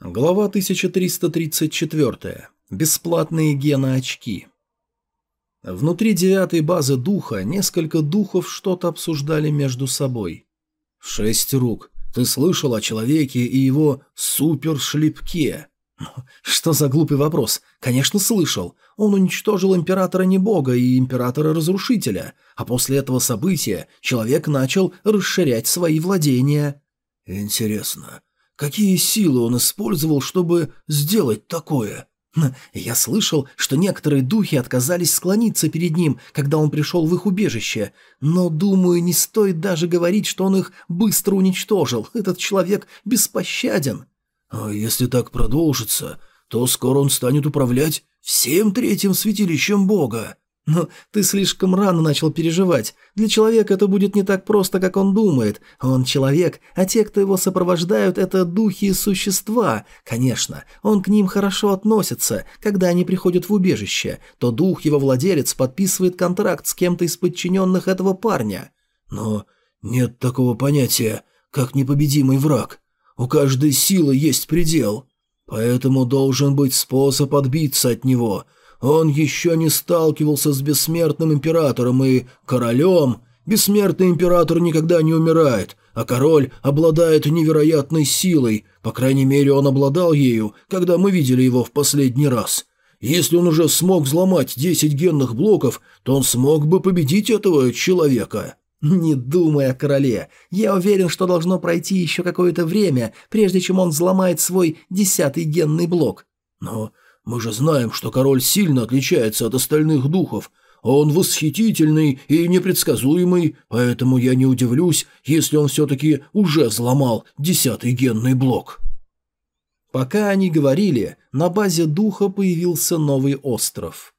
Глава 1334. Бесплатные геноочки. Внутри девятой базы духа несколько духов что-то обсуждали между собой. «Шесть рук. Ты слышал о человеке и его супершлепке?» «Что за глупый вопрос? Конечно, слышал. Он уничтожил императора Небога и императора-разрушителя, а после этого события человек начал расширять свои владения». «Интересно, Какие силы он использовал, чтобы сделать такое? Хм, я слышал, что некоторые духи отказались склониться перед ним, когда он пришел в их убежище, но, думаю, не стоит даже говорить, что он их быстро уничтожил. Этот человек беспощаден. А если так продолжится, то скоро он станет управлять всем третьим святилищем Бога. Но ты слишком рано начал переживать. Для человека это будет не так просто, как он думает. Он человек, а те, кто его сопровождают, это духи и существа. Конечно, он к ним хорошо относится. Когда они приходят в убежище, то дух его владелец подписывает контракт с кем-то из подчиненных этого парня. Но нет такого понятия, как непобедимый враг. У каждой силы есть предел. Поэтому должен быть способ отбиться от него – он еще не сталкивался с бессмертным императором и королем. Бессмертный император никогда не умирает, а король обладает невероятной силой, по крайней мере он обладал ею, когда мы видели его в последний раз. Если он уже смог взломать 10 генных блоков, то он смог бы победить этого человека. «Не думай о короле. Я уверен, что должно пройти еще какое-то время, прежде чем он взломает свой десятый генный блок». «Но мы же знаем, что король сильно отличается от остальных духов. Он восхитительный и непредсказуемый, поэтому я не удивлюсь, если он все-таки уже взломал десятый генный блок». Пока они говорили, на базе духа появился новый остров.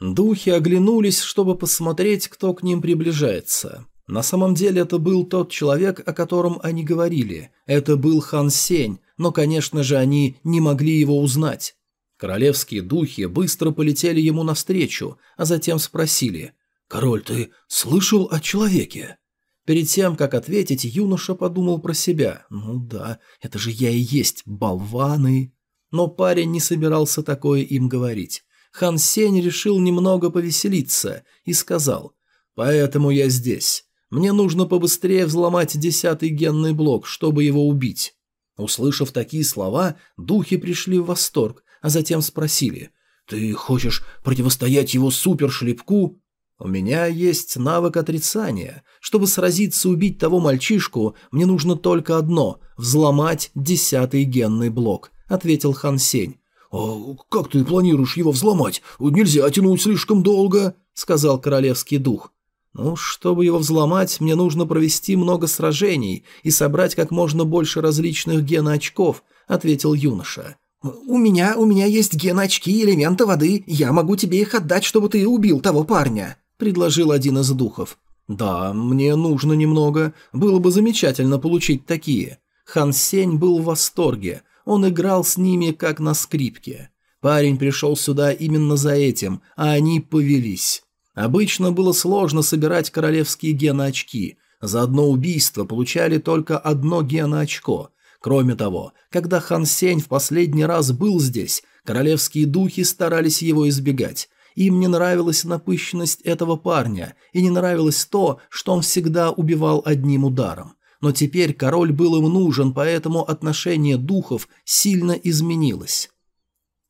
Духи оглянулись, чтобы посмотреть, кто к ним приближается. На самом деле это был тот человек, о котором они говорили. Это был Хан Сень, но, конечно же, они не могли его узнать. Королевские духи быстро полетели ему навстречу, а затем спросили «Король, ты слышал о человеке?» Перед тем, как ответить, юноша подумал про себя «Ну да, это же я и есть, болваны!» Но парень не собирался такое им говорить. Хан Сень решил немного повеселиться и сказал «Поэтому я здесь. Мне нужно побыстрее взломать десятый генный блок, чтобы его убить». Услышав такие слова, духи пришли в восторг а затем спросили «Ты хочешь противостоять его супершлепку?» «У меня есть навык отрицания. Чтобы сразиться и убить того мальчишку, мне нужно только одно – взломать десятый генный блок», – ответил Хан Сень. «А как ты планируешь его взломать? Нельзя тянуть слишком долго», – сказал королевский дух. «Ну, чтобы его взломать, мне нужно провести много сражений и собрать как можно больше различных геноочков», – ответил юноша. «У меня, у меня есть ген-очки элемента воды, я могу тебе их отдать, чтобы ты убил того парня», – предложил один из духов. «Да, мне нужно немного. Было бы замечательно получить такие». Хан Сень был в восторге. Он играл с ними, как на скрипке. Парень пришел сюда именно за этим, а они повелись. Обычно было сложно собирать королевские геноочки. За одно убийство получали только одно геноочко – Кроме того, когда Хан Сень в последний раз был здесь, королевские духи старались его избегать. Им не нравилась напыщенность этого парня, и не нравилось то, что он всегда убивал одним ударом. Но теперь король был им нужен, поэтому отношение духов сильно изменилось.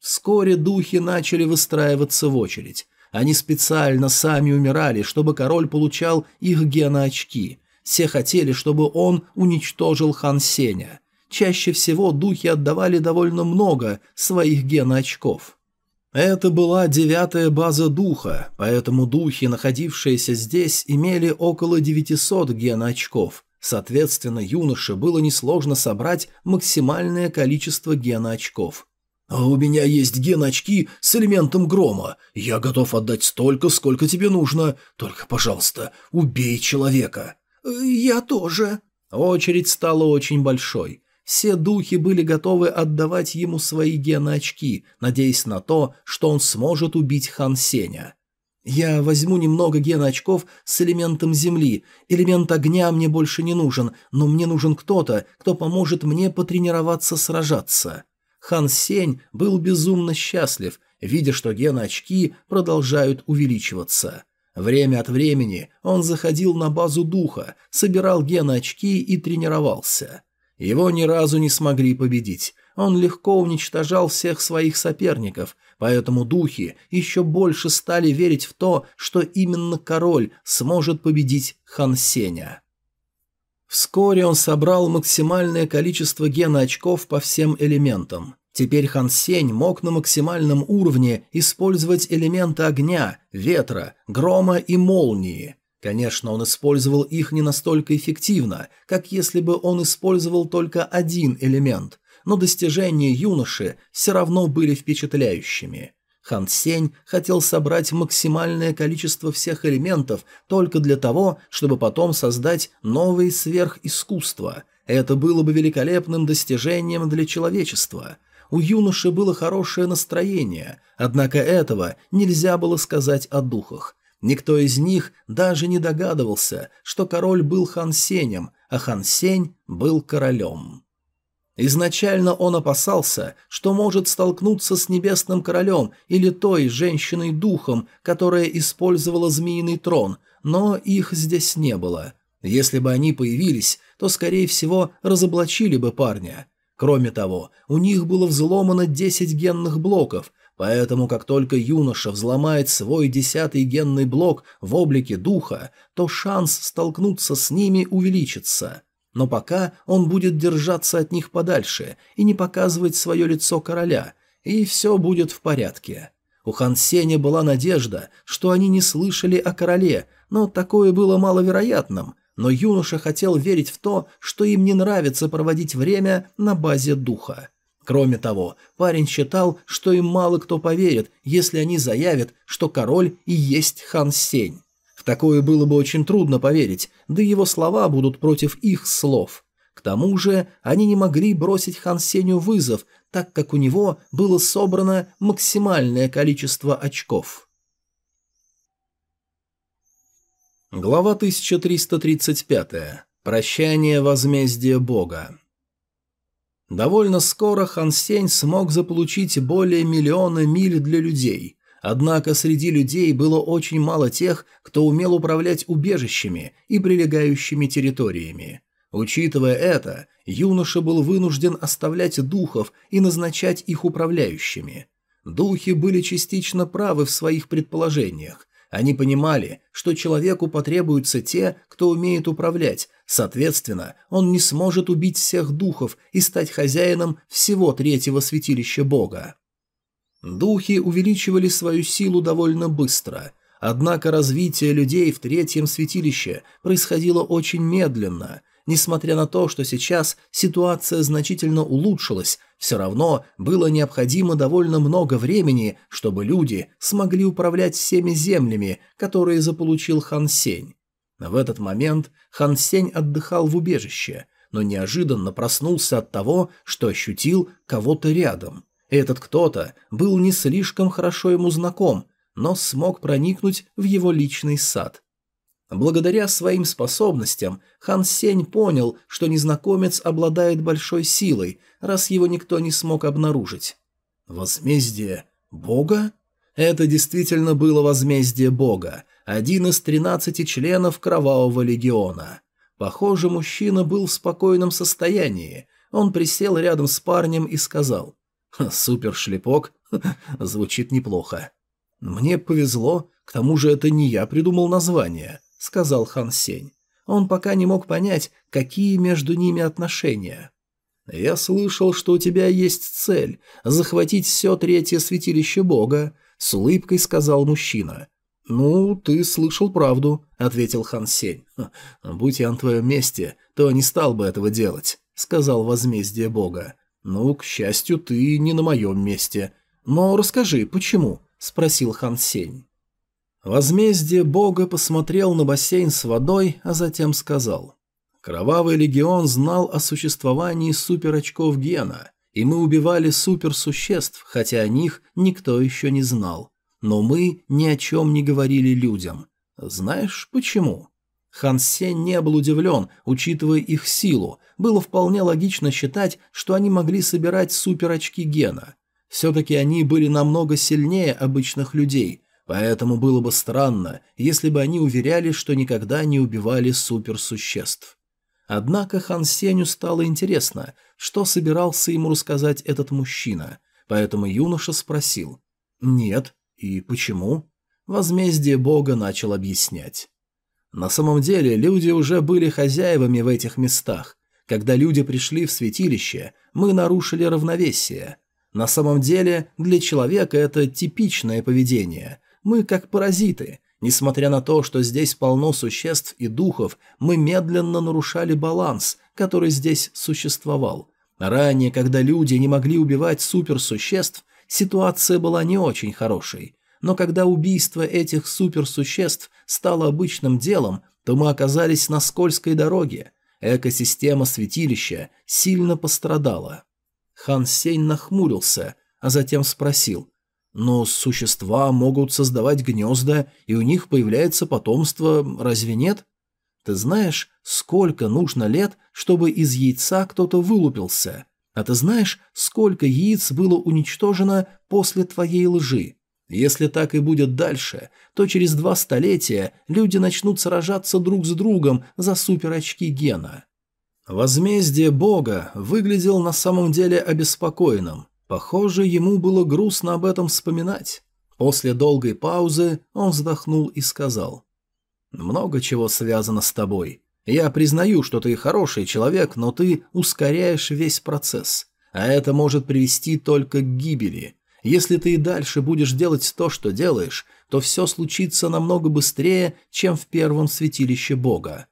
Вскоре духи начали выстраиваться в очередь. Они специально сами умирали, чтобы король получал их геноочки. Все хотели, чтобы он уничтожил Хан Сеня. Чаще всего духи отдавали довольно много своих геноочков. Это была девятая база духа, поэтому духи, находившиеся здесь, имели около 900 геноочков. Соответственно, юноше было несложно собрать максимальное количество геноочков. «А у меня есть геноочки с элементом грома. Я готов отдать столько, сколько тебе нужно. Только, пожалуйста, убей человека». «Я тоже». Очередь стала очень большой. Все духи были готовы отдавать ему свои геноочки, надеясь на то, что он сможет убить Хан Сеня. «Я возьму немного геноочков с элементом земли. Элемент огня мне больше не нужен, но мне нужен кто-то, кто поможет мне потренироваться сражаться». Хан Сень был безумно счастлив, видя, что ген-очки продолжают увеличиваться. Время от времени он заходил на базу духа, собирал ген-очки и тренировался. Его ни разу не смогли победить. Он легко уничтожал всех своих соперников, поэтому духи еще больше стали верить в то, что именно король сможет победить Хан Сеня. Вскоре он собрал максимальное количество гена-очков по всем элементам. Теперь Хан Сень мог на максимальном уровне использовать элементы огня, ветра, грома и молнии. Конечно, он использовал их не настолько эффективно, как если бы он использовал только один элемент, но достижения юноши все равно были впечатляющими. Хан Сень хотел собрать максимальное количество всех элементов только для того, чтобы потом создать новые сверхискусства. Это было бы великолепным достижением для человечества – у юноши было хорошее настроение, однако этого нельзя было сказать о духах. Никто из них даже не догадывался, что король был Хан Сенем, а Хан Сень был королем. Изначально он опасался, что может столкнуться с небесным королем или той женщиной-духом, которая использовала змеиный трон, но их здесь не было. Если бы они появились, то, скорее всего, разоблачили бы парня. Кроме того, у них было взломано 10 генных блоков, поэтому как только юноша взломает свой десятый генный блок в облике духа, то шанс столкнуться с ними увеличится. Но пока он будет держаться от них подальше и не показывать свое лицо короля, и все будет в порядке. У Хан Сеня была надежда, что они не слышали о короле, но такое было маловероятным, но юноша хотел верить в то, что им не нравится проводить время на базе духа. Кроме того, парень считал, что им мало кто поверит, если они заявят, что король и есть хан Сень. В такое было бы очень трудно поверить, да его слова будут против их слов. К тому же они не могли бросить хан Сенью вызов, так как у него было собрано максимальное количество очков. Глава 1335. Прощание возмездия Бога. Довольно скоро Хан Сень смог заполучить более миллиона миль для людей. Однако среди людей было очень мало тех, кто умел управлять убежищами и прилегающими территориями. Учитывая это, юноша был вынужден оставлять духов и назначать их управляющими. Духи были частично правы в своих предположениях, они понимали, что человеку потребуются те, кто умеет управлять, соответственно, он не сможет убить всех духов и стать хозяином всего третьего святилища бога. Духи увеличивали свою силу довольно быстро, однако развитие людей в третьем святилище происходило очень медленно, Несмотря на то, что сейчас ситуация значительно улучшилась, все равно было необходимо довольно много времени, чтобы люди смогли управлять всеми землями, которые заполучил Хан Сень. В этот момент Хан Сень отдыхал в убежище, но неожиданно проснулся от того, что ощутил кого-то рядом. Этот кто-то был не слишком хорошо ему знаком, но смог проникнуть в его личный сад. Благодаря своим способностям Хан Сень понял, что незнакомец обладает большой силой, раз его никто не смог обнаружить. Возмездие Бога? Это действительно было возмездие Бога, один из тринадцати членов Кровавого Легиона. Похоже, мужчина был в спокойном состоянии. Он присел рядом с парнем и сказал «Супершлепок? Звучит неплохо. Мне повезло, к тому же это не я придумал название сказал Хан Сень. Он пока не мог понять, какие между ними отношения. «Я слышал, что у тебя есть цель – захватить все третье святилище Бога», – с улыбкой сказал мужчина. «Ну, ты слышал правду», – ответил Хан Сень. «Будь я на твоем месте, то не стал бы этого делать», – сказал возмездие Бога. «Ну, к счастью, ты не на моем месте. Но расскажи, почему?» – спросил Хан Сень. Возмездие бога посмотрел на бассейн с водой, а затем сказал. «Кровавый легион знал о существовании суперочков гена, и мы убивали суперсуществ, хотя о них никто еще не знал. Но мы ни о чем не говорили людям. Знаешь почему?» Хан Сень не был удивлен, учитывая их силу, было вполне логично считать, что они могли собирать суперочки гена. Все-таки они были намного сильнее обычных людей, поэтому было бы странно, если бы они уверяли, что никогда не убивали суперсуществ. Однако Хан Сеню стало интересно, что собирался ему рассказать этот мужчина, поэтому юноша спросил «Нет, и почему?» Возмездие бога начал объяснять. На самом деле люди уже были хозяевами в этих местах. Когда люди пришли в святилище, мы нарушили равновесие. На самом деле для человека это типичное поведение. Мы как паразиты. Несмотря на то, что здесь полно существ и духов, мы медленно нарушали баланс, который здесь существовал. Ранее, когда люди не могли убивать суперсуществ, ситуация была не очень хорошей но когда убийство этих суперсуществ стало обычным делом, то мы оказались на скользкой дороге. Экосистема святилища сильно пострадала. Хан Сень нахмурился, а затем спросил. «Но существа могут создавать гнезда, и у них появляется потомство, разве нет? Ты знаешь, сколько нужно лет, чтобы из яйца кто-то вылупился? А ты знаешь, сколько яиц было уничтожено после твоей лжи? Если так и будет дальше, то через два столетия люди начнут сражаться друг с другом за суперочки гена. Возмездие бога выглядел на самом деле обеспокоенным. Похоже, ему было грустно об этом вспоминать. После долгой паузы он вздохнул и сказал. «Много чего связано с тобой. Я признаю, что ты хороший человек, но ты ускоряешь весь процесс. А это может привести только к гибели. Если ты и дальше будешь делать то, что делаешь, то все случится намного быстрее, чем в первом святилище Бога.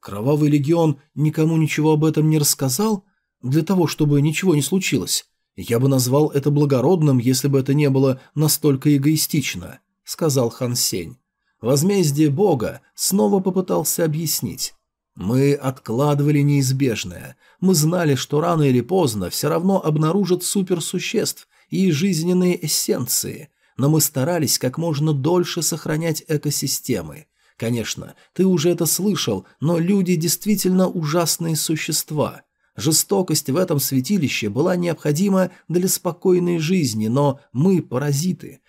Кровавый легион никому ничего об этом не рассказал? Для того, чтобы ничего не случилось. Я бы назвал это благородным, если бы это не было настолько эгоистично, сказал Хан Сень. Возмездие Бога снова попытался объяснить. Мы откладывали неизбежное. Мы знали, что рано или поздно все равно обнаружат суперсуществ, и жизненные эссенции, но мы старались как можно дольше сохранять экосистемы. Конечно, ты уже это слышал, но люди действительно ужасные существа. Жестокость в этом святилище была необходима для спокойной жизни, но мы паразиты.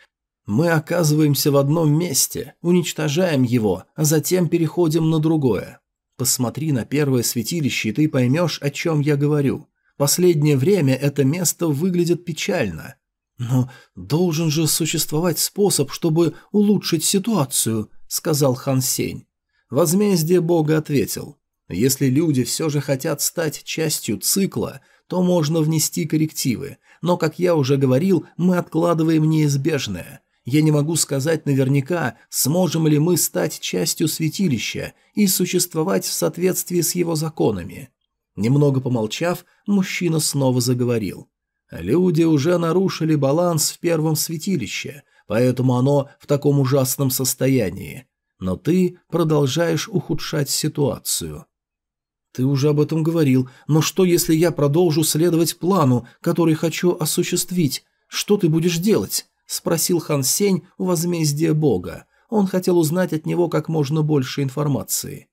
Мы оказываемся в одном месте, уничтожаем его, а затем переходим на другое. Посмотри на первое святилище, и ты поймешь, о чем я говорю. Последнее время это место выглядит печально. Но должен же существовать способ, чтобы улучшить ситуацию, сказал Хан Сень. Возмездие Бога ответил. Если люди все же хотят стать частью цикла, то можно внести коррективы, но, как я уже говорил, мы откладываем неизбежное. Я не могу сказать наверняка, сможем ли мы стать частью святилища и существовать в соответствии с его законами. Немного помолчав, мужчина снова заговорил. «Люди уже нарушили баланс в первом святилище, поэтому оно в таком ужасном состоянии. Но ты продолжаешь ухудшать ситуацию». «Ты уже об этом говорил, но что, если я продолжу следовать плану, который хочу осуществить? Что ты будешь делать?» – спросил Хан Сень у возмездия бога. Он хотел узнать от него как можно больше информации.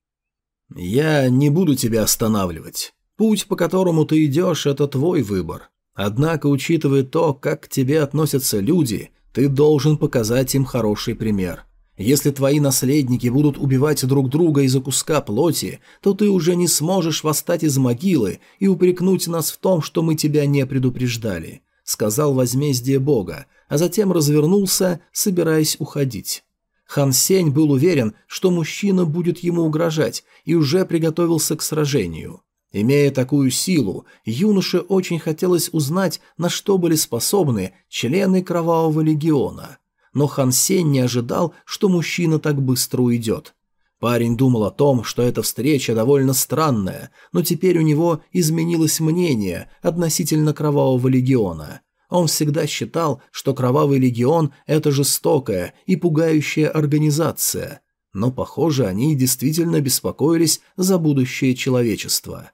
«Я не буду тебя останавливать. Путь, по которому ты идешь, это твой выбор. Однако, учитывая то, как к тебе относятся люди, ты должен показать им хороший пример. Если твои наследники будут убивать друг друга из-за куска плоти, то ты уже не сможешь восстать из могилы и упрекнуть нас в том, что мы тебя не предупреждали», — сказал возмездие бога, а затем развернулся, собираясь уходить. Хан Сень был уверен, что мужчина будет ему угрожать, и уже приготовился к сражению. Имея такую силу, юноше очень хотелось узнать, на что были способны члены Кровавого Легиона. Но Хан Сень не ожидал, что мужчина так быстро уйдет. Парень думал о том, что эта встреча довольно странная, но теперь у него изменилось мнение относительно Кровавого Легиона. Он всегда считал, что Кровавый Легион – это жестокая и пугающая организация, но, похоже, они действительно беспокоились за будущее человечества.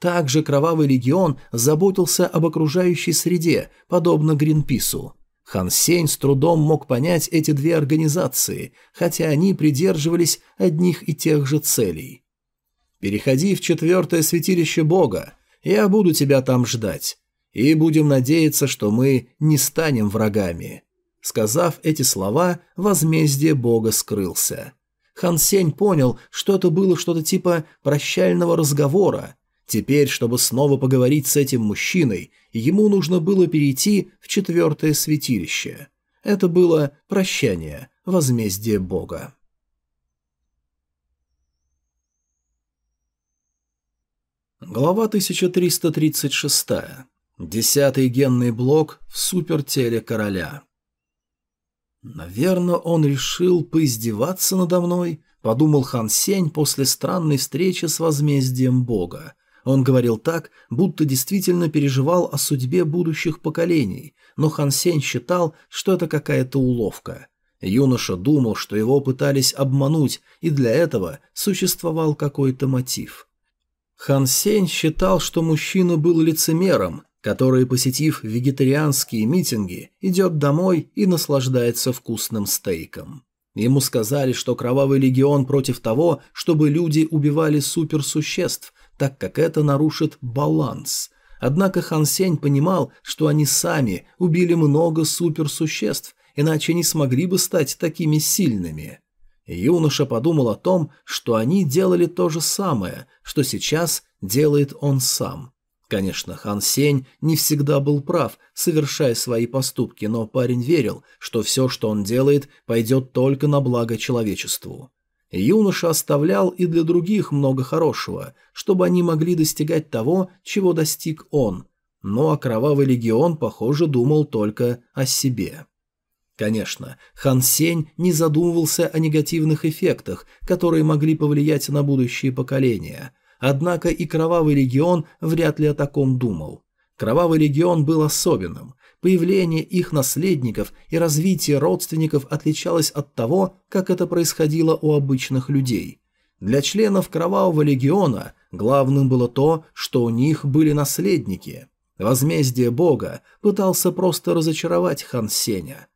Также Кровавый Легион заботился об окружающей среде, подобно Гринпису. Хан Сень с трудом мог понять эти две организации, хотя они придерживались одних и тех же целей. «Переходи в четвертое святилище Бога, я буду тебя там ждать, и будем надеяться, что мы не станем врагами». Сказав эти слова, возмездие Бога скрылся. Хан Сень понял, что это было что-то типа прощального разговора, Теперь, чтобы снова поговорить с этим мужчиной, ему нужно было перейти в четвертое святилище. Это было прощание, возмездие Бога. Глава 1336. Десятый генный блок в супертеле короля. «Наверное, он решил поиздеваться надо мной», — подумал Хан Сень после странной встречи с возмездием Бога. Он говорил так, будто действительно переживал о судьбе будущих поколений, но Хан Сень считал, что это какая-то уловка. Юноша думал, что его пытались обмануть, и для этого существовал какой-то мотив. Хан Сень считал, что мужчина был лицемером, который, посетив вегетарианские митинги, идет домой и наслаждается вкусным стейком. Ему сказали, что Кровавый Легион против того, чтобы люди убивали суперсуществ, так как это нарушит баланс. Однако Хан Сень понимал, что они сами убили много суперсуществ, иначе не смогли бы стать такими сильными. Юноша подумал о том, что они делали то же самое, что сейчас делает он сам. Конечно, Хан Сень не всегда был прав, совершая свои поступки, но парень верил, что все, что он делает, пойдет только на благо человечеству. Юноша оставлял и для других много хорошего, чтобы они могли достигать того, чего достиг он. Но а Кровавый Легион, похоже, думал только о себе. Конечно, Хан Сень не задумывался о негативных эффектах, которые могли повлиять на будущие поколения. Однако и Кровавый Легион вряд ли о таком думал. Кровавый Легион был особенным. Появление их наследников и развитие родственников отличалось от того, как это происходило у обычных людей. Для членов Кровавого Легиона главным было то, что у них были наследники. Возмездие Бога пытался просто разочаровать Хан Сеня.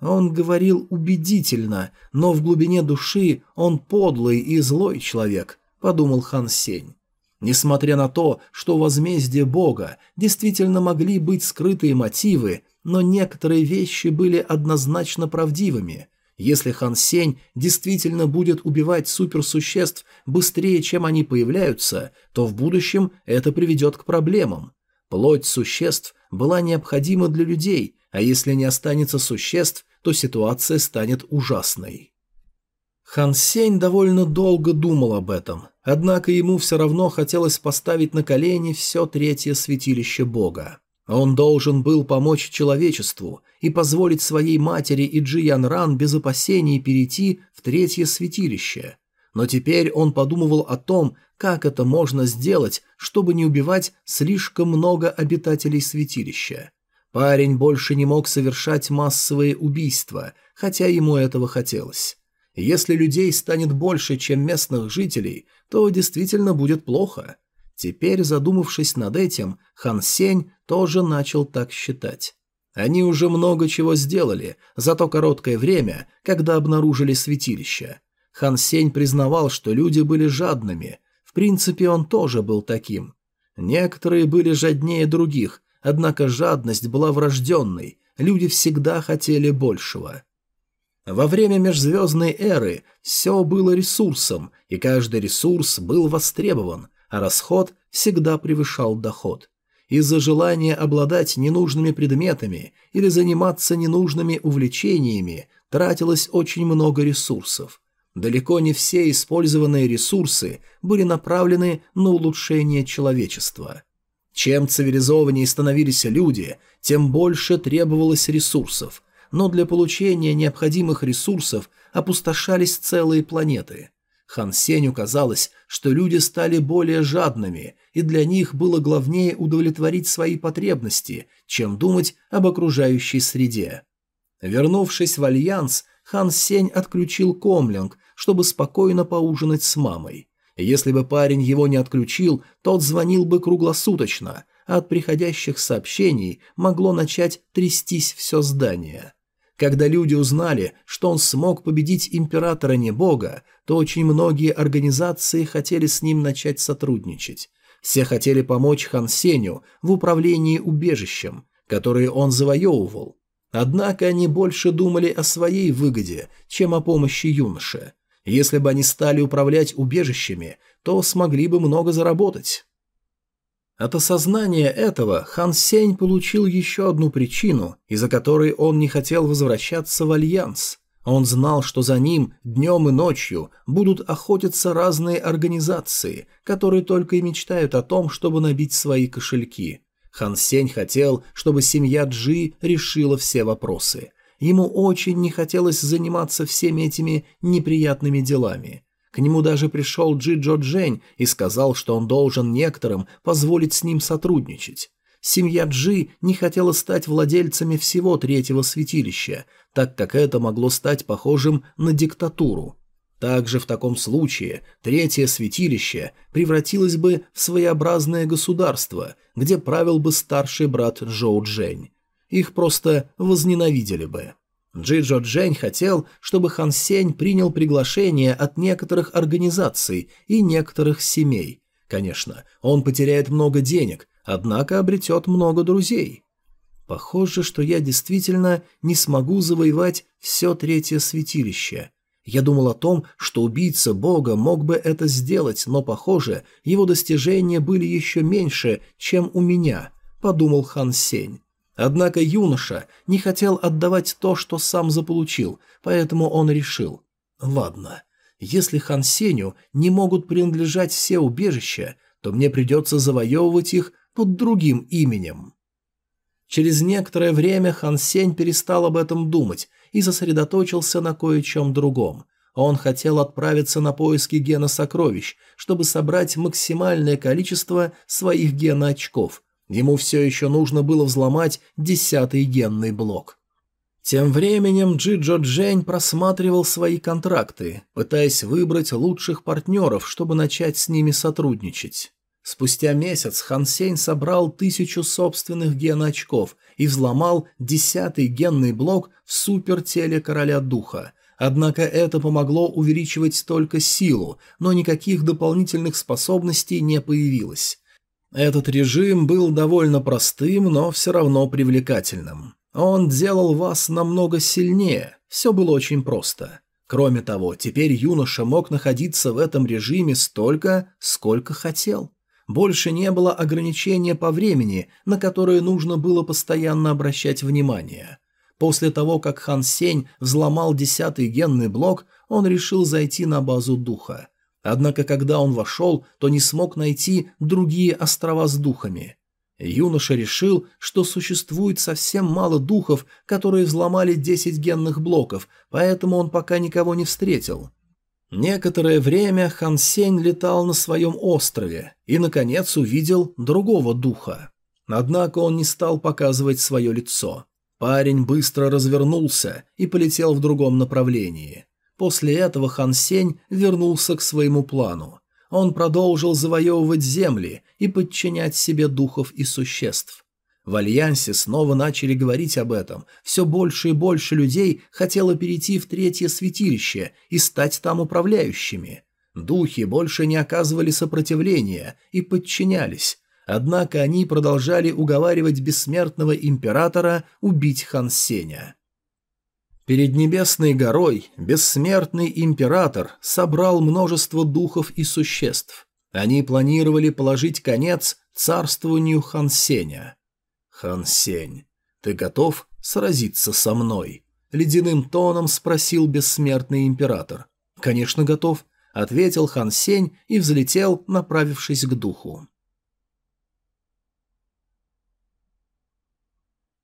Он говорил убедительно, но в глубине души он подлый и злой человек, подумал Хан Сень. Несмотря на то, что у возмездия Бога действительно могли быть скрытые мотивы, но некоторые вещи были однозначно правдивыми. Если Хан Сень действительно будет убивать суперсуществ быстрее, чем они появляются, то в будущем это приведет к проблемам. Плоть существ была необходима для людей, а если не останется существ, то ситуация станет ужасной. Хан Сень довольно долго думал об этом, однако ему все равно хотелось поставить на колени все третье святилище Бога. Он должен был помочь человечеству и позволить своей матери и Джиян Ран без опасений перейти в третье святилище. Но теперь он подумывал о том, как это можно сделать, чтобы не убивать слишком много обитателей святилища. Парень больше не мог совершать массовые убийства, хотя ему этого хотелось. Если людей станет больше, чем местных жителей, то действительно будет плохо. Теперь, задумавшись над этим, Хан Сень тоже начал так считать. Они уже много чего сделали за то короткое время, когда обнаружили святилище. Хан Сень признавал, что люди были жадными. В принципе, он тоже был таким. Некоторые были жаднее других, однако жадность была врожденной, люди всегда хотели большего. Во время межзвездной эры все было ресурсом, и каждый ресурс был востребован, а расход всегда превышал доход. Из-за желания обладать ненужными предметами или заниматься ненужными увлечениями тратилось очень много ресурсов. Далеко не все использованные ресурсы были направлены на улучшение человечества. Чем цивилизованнее становились люди, тем больше требовалось ресурсов – но для получения необходимых ресурсов опустошались целые планеты. Хан Сенью казалось, что люди стали более жадными, и для них было главнее удовлетворить свои потребности, чем думать об окружающей среде. Вернувшись в Альянс, Хан Сень отключил комлинг, чтобы спокойно поужинать с мамой. Если бы парень его не отключил, тот звонил бы круглосуточно, а от приходящих сообщений могло начать трястись все здание. Когда люди узнали, что он смог победить императора не бога, то очень многие организации хотели с ним начать сотрудничать. Все хотели помочь Хан Сеню в управлении убежищем, которое он завоевывал. Однако они больше думали о своей выгоде, чем о помощи юноше. Если бы они стали управлять убежищами, то смогли бы много заработать. От осознания этого Хан Сень получил еще одну причину, из-за которой он не хотел возвращаться в Альянс. Он знал, что за ним днем и ночью будут охотиться разные организации, которые только и мечтают о том, чтобы набить свои кошельки. Хан Сень хотел, чтобы семья Джи решила все вопросы. Ему очень не хотелось заниматься всеми этими неприятными делами. К нему даже пришел Джи Джо Джень и сказал, что он должен некоторым позволить с ним сотрудничать. Семья Джи не хотела стать владельцами всего третьего святилища, так как это могло стать похожим на диктатуру. Также в таком случае третье святилище превратилось бы в своеобразное государство, где правил бы старший брат Джоу Джень. Их просто возненавидели бы. Джиджо Джень хотел, чтобы Хан Сень принял приглашение от некоторых организаций и некоторых семей. Конечно, он потеряет много денег, однако обретет много друзей. Похоже, что я действительно не смогу завоевать все третье святилище. Я думал о том, что убийца бога мог бы это сделать, но, похоже, его достижения были еще меньше, чем у меня, подумал Хан Сень. Однако юноша не хотел отдавать то, что сам заполучил, поэтому он решил. Ладно, если Хан Сеню не могут принадлежать все убежища, то мне придется завоевывать их под другим именем. Через некоторое время Хан Сень перестал об этом думать и сосредоточился на кое-чем другом. Он хотел отправиться на поиски гена сокровищ, чтобы собрать максимальное количество своих геноочков. Ему все еще нужно было взломать десятый генный блок. Тем временем Джиджо Джень просматривал свои контракты, пытаясь выбрать лучших партнеров, чтобы начать с ними сотрудничать. Спустя месяц Хан Сень собрал тысячу собственных геноочков и взломал десятый генный блок в супертеле Короля Духа. Однако это помогло увеличивать только силу, но никаких дополнительных способностей не появилось. Этот режим был довольно простым, но все равно привлекательным. Он делал вас намного сильнее, все было очень просто. Кроме того, теперь юноша мог находиться в этом режиме столько, сколько хотел. Больше не было ограничения по времени, на которое нужно было постоянно обращать внимание. После того, как Хан Сень взломал десятый генный блок, он решил зайти на базу духа. Однако, когда он вошел, то не смог найти другие острова с духами. Юноша решил, что существует совсем мало духов, которые взломали 10 генных блоков, поэтому он пока никого не встретил. Некоторое время Хан Сень летал на своем острове и, наконец, увидел другого духа. Однако он не стал показывать свое лицо. Парень быстро развернулся и полетел в другом направлении. После этого Хан Сень вернулся к своему плану. Он продолжил завоевывать земли и подчинять себе духов и существ. В Альянсе снова начали говорить об этом. Все больше и больше людей хотело перейти в третье святилище и стать там управляющими. Духи больше не оказывали сопротивления и подчинялись. Однако они продолжали уговаривать бессмертного императора убить Хан Сеня. Перед Небесной горой бессмертный император собрал множество духов и существ. Они планировали положить конец царствованию Хан Сеня. «Хан Сень, ты готов сразиться со мной?» — ледяным тоном спросил бессмертный император. «Конечно, готов», — ответил Хан Сень и взлетел, направившись к духу.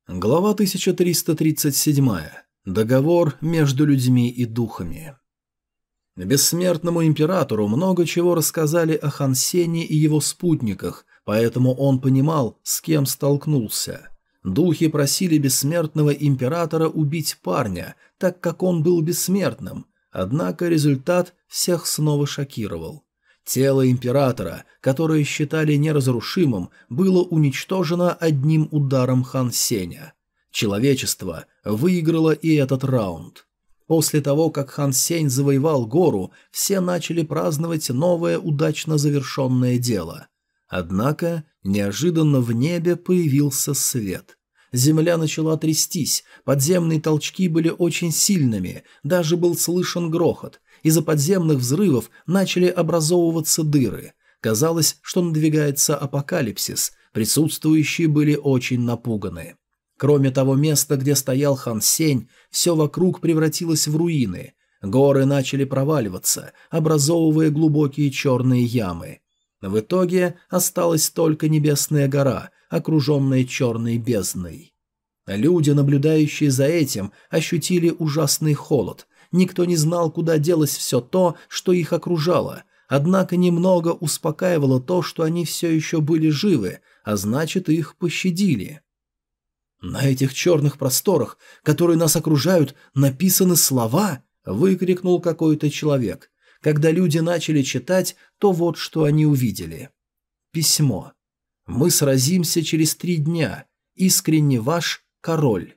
Глава 1337. Договор между людьми и духами. Бессмертному императору много чего рассказали о Хан Сене и его спутниках, поэтому он понимал, с кем столкнулся. Духи просили бессмертного императора убить парня, так как он был бессмертным, однако результат всех снова шокировал. Тело императора, которое считали неразрушимым, было уничтожено одним ударом Хан Сеня. Человечество выиграло и этот раунд. После того, как Хан Сень завоевал гору, все начали праздновать новое удачно завершенное дело. Однако неожиданно в небе появился свет. Земля начала трястись, подземные толчки были очень сильными, даже был слышен грохот. Из-за подземных взрывов начали образовываться дыры. Казалось, что надвигается апокалипсис, присутствующие были очень напуганы. Кроме того места, где стоял Хан Сень, все вокруг превратилось в руины. Горы начали проваливаться, образовывая глубокие черные ямы. В итоге осталась только Небесная гора, окруженная черной бездной. Люди, наблюдающие за этим, ощутили ужасный холод. Никто не знал, куда делось все то, что их окружало. Однако немного успокаивало то, что они все еще были живы, а значит, их пощадили. «На этих черных просторах, которые нас окружают, написаны слова?» – выкрикнул какой-то человек. Когда люди начали читать, то вот что они увидели. Письмо. «Мы сразимся через три дня. Искренне ваш король».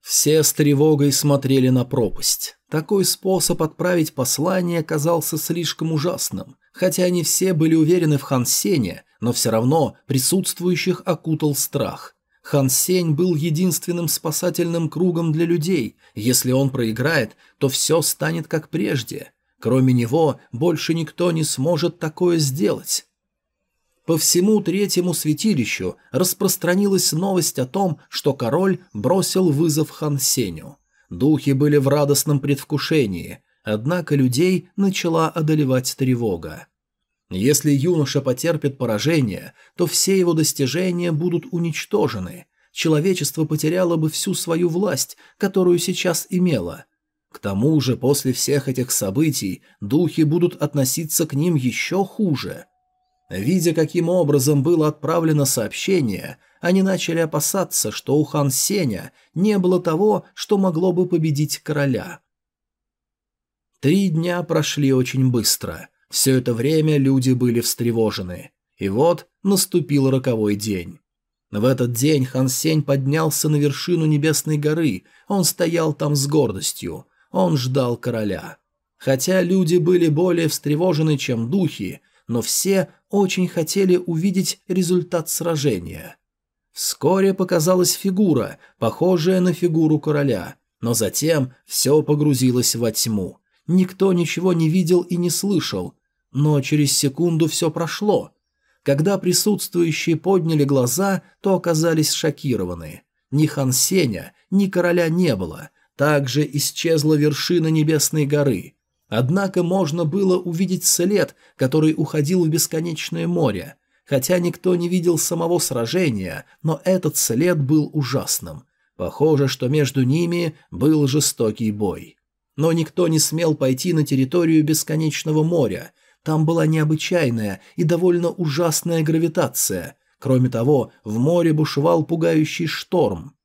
Все с тревогой смотрели на пропасть. Такой способ отправить послание казался слишком ужасным. Хотя они все были уверены в Хан Сене, но все равно присутствующих окутал страх. Хан Сень был единственным спасательным кругом для людей. Если он проиграет, то все станет как прежде. Кроме него, больше никто не сможет такое сделать. По всему третьему святилищу распространилась новость о том, что король бросил вызов Хан Сеню. Духи были в радостном предвкушении, однако людей начала одолевать тревога. Если юноша потерпит поражение, то все его достижения будут уничтожены. Человечество потеряло бы всю свою власть, которую сейчас имело. К тому же, после всех этих событий, духи будут относиться к ним еще хуже. Видя, каким образом было отправлено сообщение, они начали опасаться, что у хан Сеня не было того, что могло бы победить короля. Три дня прошли очень быстро – все это время люди были встревожены. И вот наступил роковой день. В этот день Хан Сень поднялся на вершину Небесной горы, он стоял там с гордостью, он ждал короля. Хотя люди были более встревожены, чем духи, но все очень хотели увидеть результат сражения. Вскоре показалась фигура, похожая на фигуру короля, но затем все погрузилось во тьму. Никто ничего не видел и не слышал, но через секунду все прошло. Когда присутствующие подняли глаза, то оказались шокированы. Ни Хан Сеня, ни короля не было. Также исчезла вершина Небесной горы. Однако можно было увидеть след, который уходил в бесконечное море. Хотя никто не видел самого сражения, но этот след был ужасным. Похоже, что между ними был жестокий бой. Но никто не смел пойти на территорию бесконечного моря, там была необычайная и довольно ужасная гравитация. Кроме того, в море бушевал пугающий шторм.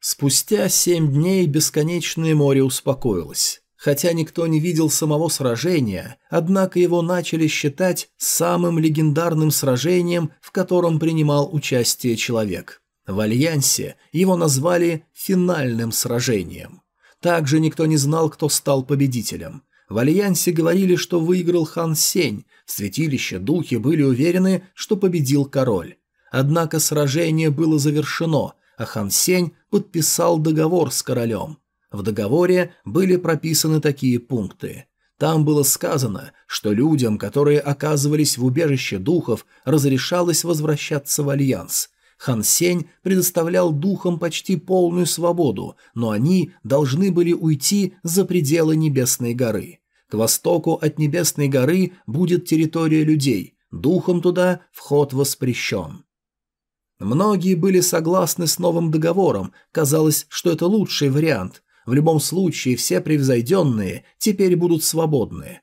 Спустя семь дней бесконечное море успокоилось. Хотя никто не видел самого сражения, однако его начали считать самым легендарным сражением, в котором принимал участие человек. В Альянсе его назвали «финальным сражением». Также никто не знал, кто стал победителем. В Альянсе говорили, что выиграл хан Сень, в святилище духи были уверены, что победил король. Однако сражение было завершено, а хан Сень подписал договор с королем. В договоре были прописаны такие пункты. Там было сказано, что людям, которые оказывались в убежище духов, разрешалось возвращаться в Альянс. Хан Сень предоставлял духам почти полную свободу, но они должны были уйти за пределы Небесной горы. К востоку от Небесной горы будет территория людей, духом туда вход воспрещен. Многие были согласны с новым договором, казалось, что это лучший вариант. В любом случае, все превзойденные теперь будут свободны.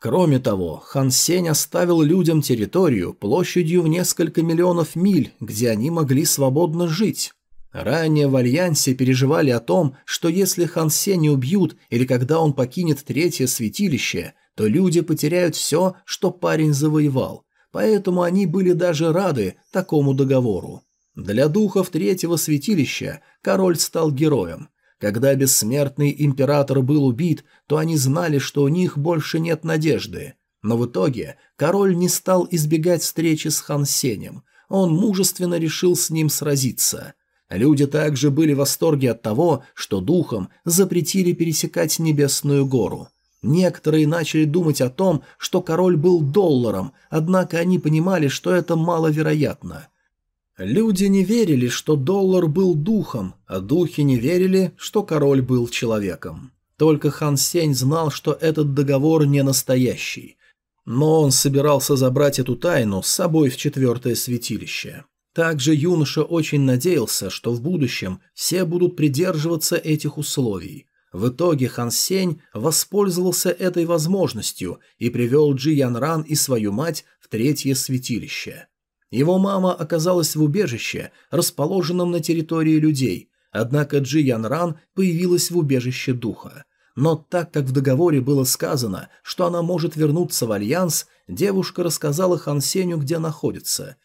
Кроме того, Хан Сень оставил людям территорию площадью в несколько миллионов миль, где они могли свободно жить. Ранее в Альянсе переживали о том, что если Хан Сеня убьют или когда он покинет третье святилище, то люди потеряют все, что парень завоевал, поэтому они были даже рады такому договору. Для духов третьего святилища король стал героем. Когда бессмертный император был убит, то они знали, что у них больше нет надежды. Но в итоге король не стал избегать встречи с Хан Сенем. Он мужественно решил с ним сразиться. Люди также были в восторге от того, что духам запретили пересекать Небесную гору. Некоторые начали думать о том, что король был долларом, однако они понимали, что это маловероятно. Люди не верили, что доллар был духом, а духи не верили, что король был человеком. Только Хан Сень знал, что этот договор не настоящий. Но он собирался забрать эту тайну с собой в четвертое святилище. Также юноша очень надеялся, что в будущем все будут придерживаться этих условий. В итоге Хан Сень воспользовался этой возможностью и привел Джи Ян Ран и свою мать в третье святилище. Его мама оказалась в убежище, расположенном на территории людей, однако Джи Ян Ран появилась в убежище духа. Но так как в договоре было сказано, что она может вернуться в Альянс, девушка рассказала Хан Сеню, где находится.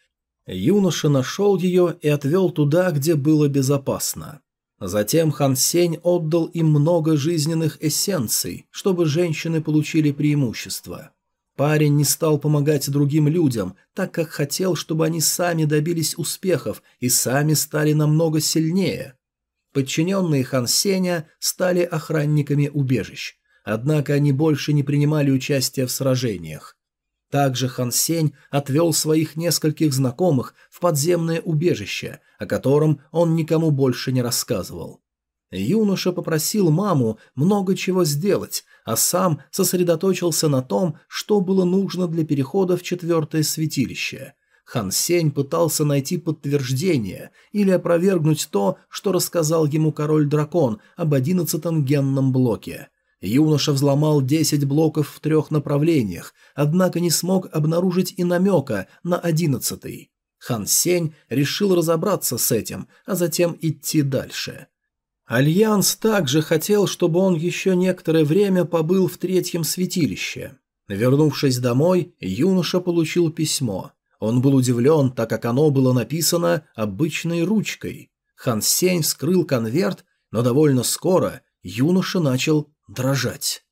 Юноша нашел ее и отвел туда, где было безопасно. Затем Хан Сень отдал им много жизненных эссенций, чтобы женщины получили преимущество. Парень не стал помогать другим людям, так как хотел, чтобы они сами добились успехов и сами стали намного сильнее. Подчиненные Хан Сеня стали охранниками убежищ, однако они больше не принимали участия в сражениях. Также Хан Сень отвел своих нескольких знакомых в подземное убежище, о котором он никому больше не рассказывал. Юноша попросил маму много чего сделать, а сам сосредоточился на том, что было нужно для перехода в четвертое святилище. Хан Сень пытался найти подтверждение или опровергнуть то, что рассказал ему король-дракон об одиннадцатом генном блоке. Юноша взломал десять блоков в трех направлениях, однако не смог обнаружить и намека на одиннадцатый. Хан Сень решил разобраться с этим, а затем идти дальше. Альянс также хотел, чтобы он еще некоторое время побыл в третьем святилище. Вернувшись домой, юноша получил письмо. Он был удивлен, так как оно было написано обычной ручкой. Хан Сень вскрыл конверт, но довольно скоро юноша начал дрожать.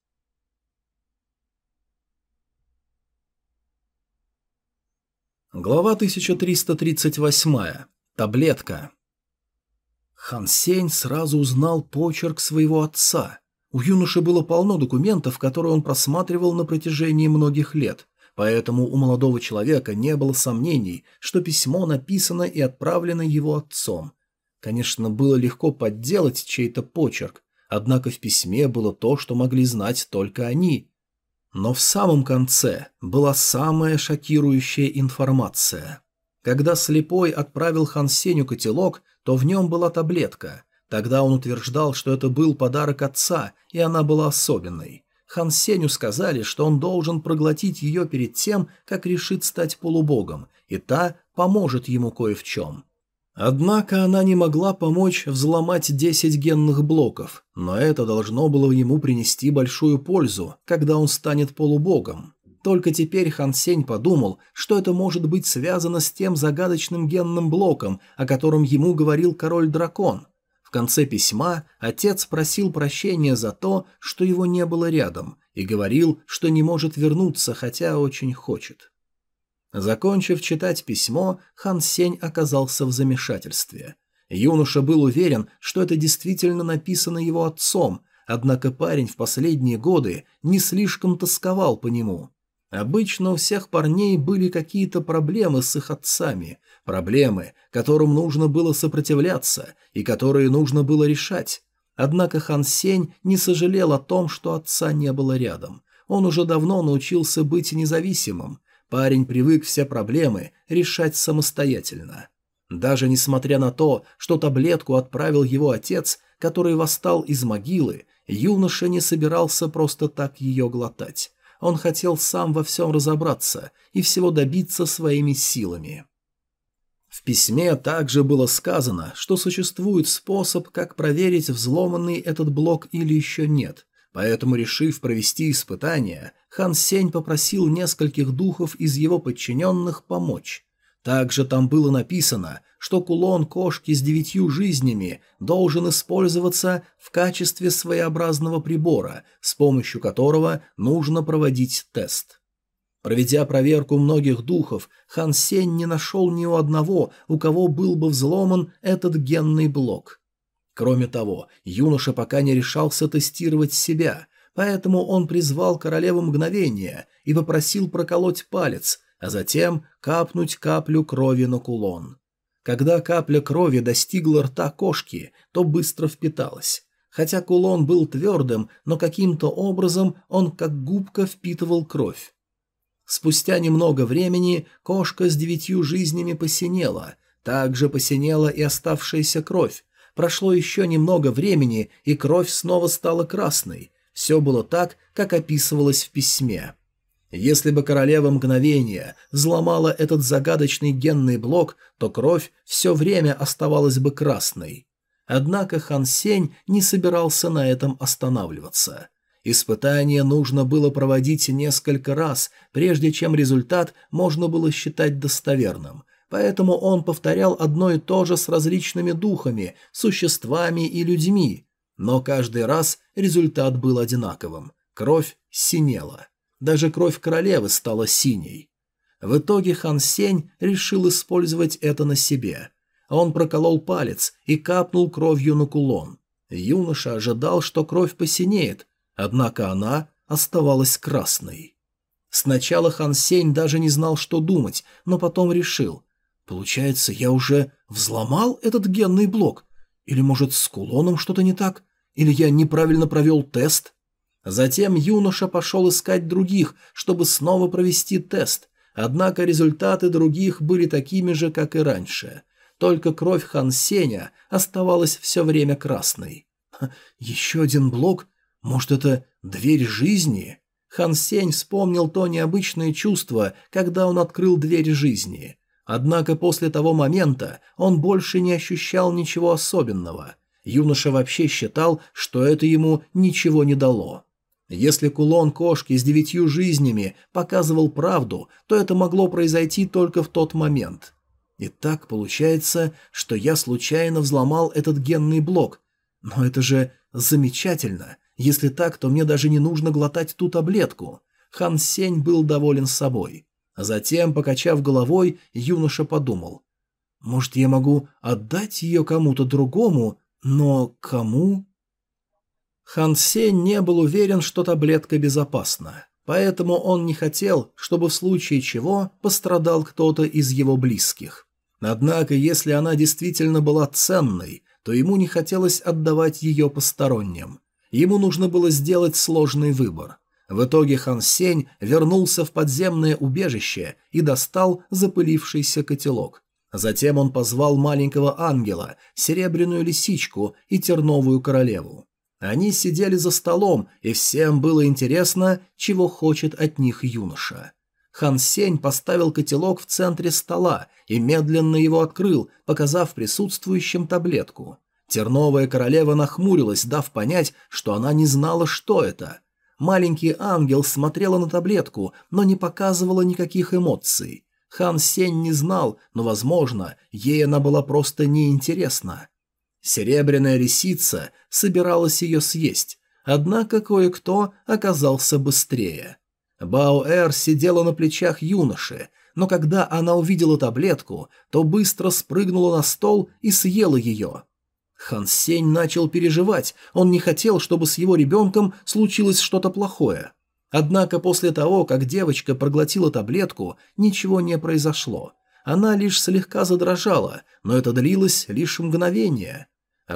Глава 1338. Таблетка. Хан Сень сразу узнал почерк своего отца. У юноши было полно документов, которые он просматривал на протяжении многих лет, поэтому у молодого человека не было сомнений, что письмо написано и отправлено его отцом. Конечно, было легко подделать чей-то почерк, однако в письме было то, что могли знать только они. Но в самом конце была самая шокирующая информация. Когда слепой отправил Хан Сеню котелок, то в нем была таблетка. Тогда он утверждал, что это был подарок отца, и она была особенной. Хан Сеню сказали, что он должен проглотить ее перед тем, как решит стать полубогом, и та поможет ему кое в чем. Однако она не могла помочь взломать 10 генных блоков, но это должно было ему принести большую пользу, когда он станет полубогом. Только теперь Хан Сень подумал, что это может быть связано с тем загадочным генным блоком, о котором ему говорил король-дракон. В конце письма отец просил прощения за то, что его не было рядом, и говорил, что не может вернуться, хотя очень хочет. Закончив читать письмо, Хан Сень оказался в замешательстве. Юноша был уверен, что это действительно написано его отцом, однако парень в последние годы не слишком тосковал по нему. Обычно у всех парней были какие-то проблемы с их отцами, проблемы, которым нужно было сопротивляться и которые нужно было решать. Однако Хан Сень не сожалел о том, что отца не было рядом. Он уже давно научился быть независимым. Парень привык все проблемы решать самостоятельно. Даже несмотря на то, что таблетку отправил его отец, который восстал из могилы, юноша не собирался просто так ее глотать. Он хотел сам во всем разобраться и всего добиться своими силами. В письме также было сказано, что существует способ, как проверить, взломанный этот блок или еще нет. Поэтому, решив провести испытание, Хан Сень попросил нескольких духов из его подчиненных помочь. Также там было написано, что кулон кошки с девятью жизнями должен использоваться в качестве своеобразного прибора, с помощью которого нужно проводить тест. Проведя проверку многих духов, Хан Сень не нашел ни у одного, у кого был бы взломан этот генный блок. Кроме того, юноша пока не решался тестировать себя, поэтому он призвал королеву мгновения и попросил проколоть палец, а затем капнуть каплю крови на кулон. Когда капля крови достигла рта кошки, то быстро впиталась. Хотя кулон был твердым, но каким-то образом он как губка впитывал кровь. Спустя немного времени кошка с девятью жизнями посинела, также посинела и оставшаяся кровь. Прошло еще немного времени, и кровь снова стала красной. Все было так, как описывалось в письме. Если бы королева мгновения взломала этот загадочный генный блок, то кровь все время оставалась бы красной. Однако Хан Сень не собирался на этом останавливаться. Испытание нужно было проводить несколько раз, прежде чем результат можно было считать достоверным, поэтому он повторял одно и то же с различными духами, существами и людьми, но каждый раз результат был одинаковым – кровь синела. Даже кровь королевы стала синей. В итоге Хан Сень решил использовать это на себе. Он проколол палец и капнул кровью на кулон. Юноша ожидал, что кровь посинеет, Однако она оставалась красной. Сначала Хан Сень даже не знал, что думать, но потом решил. Получается, я уже взломал этот генный блок? Или, может, с кулоном что-то не так? Или я неправильно провел тест? Затем юноша пошел искать других, чтобы снова провести тест. Однако результаты других были такими же, как и раньше. Только кровь Хан Сеня оставалась все время красной. Еще один блок может, это дверь жизни? Хан Сень вспомнил то необычное чувство, когда он открыл дверь жизни. Однако после того момента он больше не ощущал ничего особенного. Юноша вообще считал, что это ему ничего не дало. Если кулон кошки с девятью жизнями показывал правду, то это могло произойти только в тот момент. И так получается, что я случайно взломал этот генный блок. Но это же замечательно. Если так, то мне даже не нужно глотать ту таблетку. Хан Сень был доволен собой. Затем, покачав головой, юноша подумал. Может, я могу отдать ее кому-то другому, но кому? Хан Сень не был уверен, что таблетка безопасна. Поэтому он не хотел, чтобы в случае чего пострадал кто-то из его близких. Однако, если она действительно была ценной, то ему не хотелось отдавать ее посторонним. Ему нужно было сделать сложный выбор. В итоге Хан Сень вернулся в подземное убежище и достал запылившийся котелок. Затем он позвал маленького ангела, серебряную лисичку и терновую королеву. Они сидели за столом, и всем было интересно, чего хочет от них юноша. Хан Сень поставил котелок в центре стола и медленно его открыл, показав присутствующим таблетку. Терновая королева нахмурилась, дав понять, что она не знала, что это. Маленький ангел смотрела на таблетку, но не показывала никаких эмоций. Хан Сень не знал, но, возможно, ей она была просто неинтересна. Серебряная лисица собиралась ее съесть, однако кое-кто оказался быстрее. Баоэр сидела на плечах юноши, но когда она увидела таблетку, то быстро спрыгнула на стол и съела ее. Хан Сень начал переживать, он не хотел, чтобы с его ребенком случилось что-то плохое. Однако после того, как девочка проглотила таблетку, ничего не произошло. Она лишь слегка задрожала, но это длилось лишь мгновение.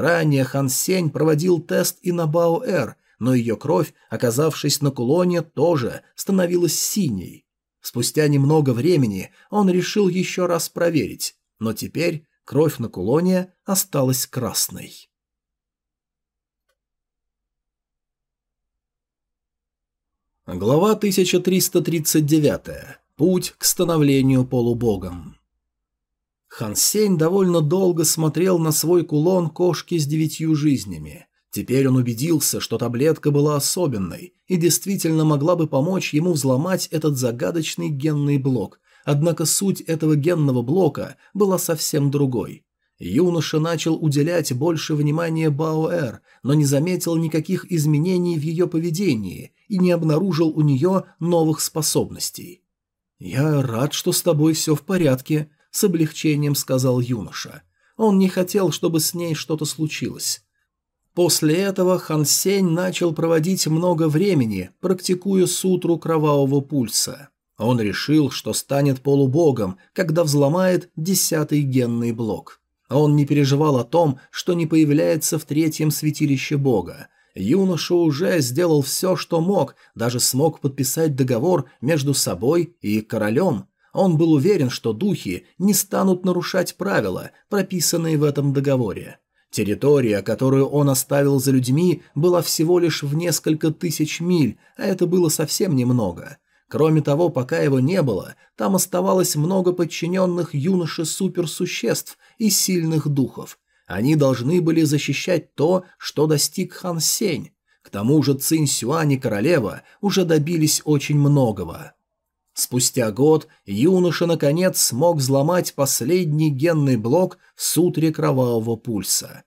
Ранее Хан Сень проводил тест и на Бао-Эр, но ее кровь, оказавшись на кулоне, тоже становилась синей. Спустя немного времени он решил еще раз проверить, но теперь Кровь на кулоне осталась красной. Глава 1339. Путь к становлению полубогом. Хан Сень довольно долго смотрел на свой кулон кошки с девятью жизнями. Теперь он убедился, что таблетка была особенной и действительно могла бы помочь ему взломать этот загадочный генный блок, однако суть этого генного блока была совсем другой. Юноша начал уделять больше внимания Баоэр, но не заметил никаких изменений в ее поведении и не обнаружил у нее новых способностей. «Я рад, что с тобой все в порядке», — с облегчением сказал юноша. Он не хотел, чтобы с ней что-то случилось. После этого Хан Сень начал проводить много времени, практикуя сутру кровавого пульса. Он решил, что станет полубогом, когда взломает десятый генный блок. Он не переживал о том, что не появляется в третьем святилище бога. Юноша уже сделал все, что мог, даже смог подписать договор между собой и королем. Он был уверен, что духи не станут нарушать правила, прописанные в этом договоре. Территория, которую он оставил за людьми, была всего лишь в несколько тысяч миль, а это было совсем немного. Кроме того, пока его не было, там оставалось много подчиненных юноше суперсуществ и сильных духов. Они должны были защищать то, что достиг Хан Сень. К тому же Цинь Сюань и королева уже добились очень многого. Спустя год юноша наконец смог взломать последний генный блок в сутре кровавого пульса.